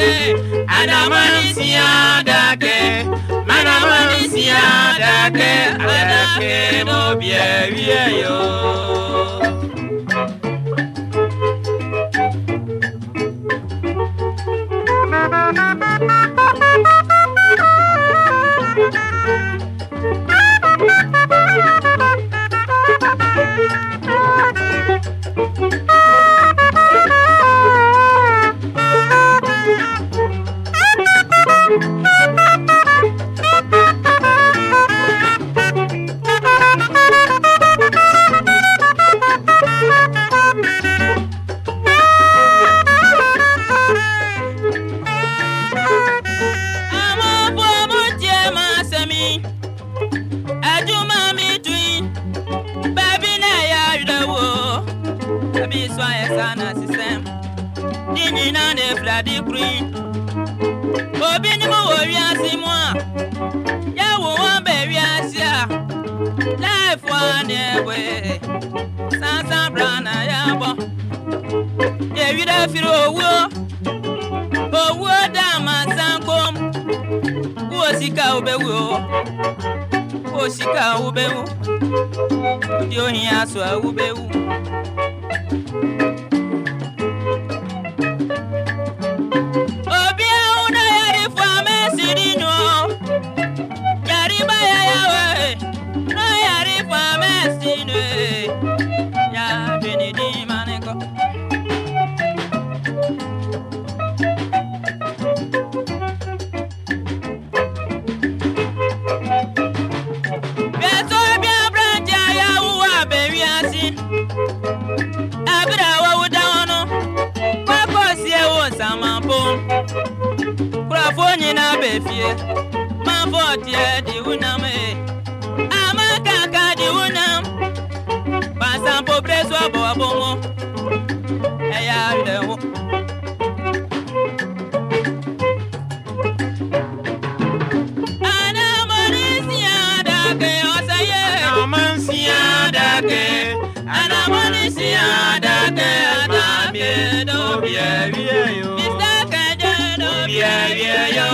dake adamani siya dake manamani siya dake adake no biye biye yo. dini na ne fladi kuri obi ni mo wɔ wiase mu a yɛ wo wɔn bɛ wiase a. Laifu a ne bɔ sansan bra na yɛ bɔ ewira firi owuo owuo dama sankom wo sika wo bɛ wo wo sika wo bɛ wo. Di ohin aso wo bɛ wo. Efie. Mafọ ọtịa dị wunam e. Ama kaka abụ abụmụ. Ẹya rẹwụ. Anamonisi adake ọsẹyẹ. Anamonisi adake. Anamonisi adake adake n'obi ewie yo. Mr. Kẹjẹ n'obi ewie yo.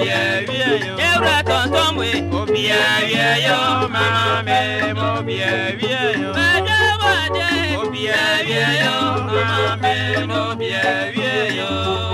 obiewie yo. Ewura tonton mwe, obiewie yo. Mama me, obiewie yo. Bade wade, obiewie yo. Mama me, obiewie yo.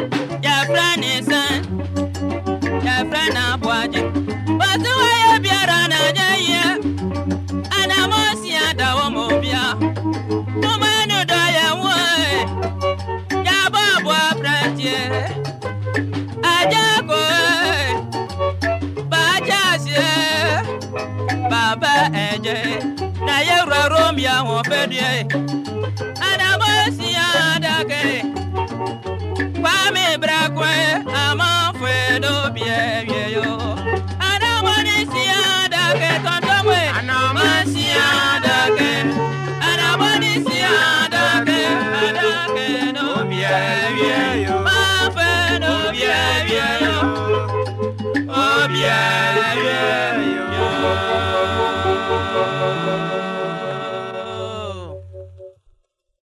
mi àwọn fẹ́ di ẹ̀.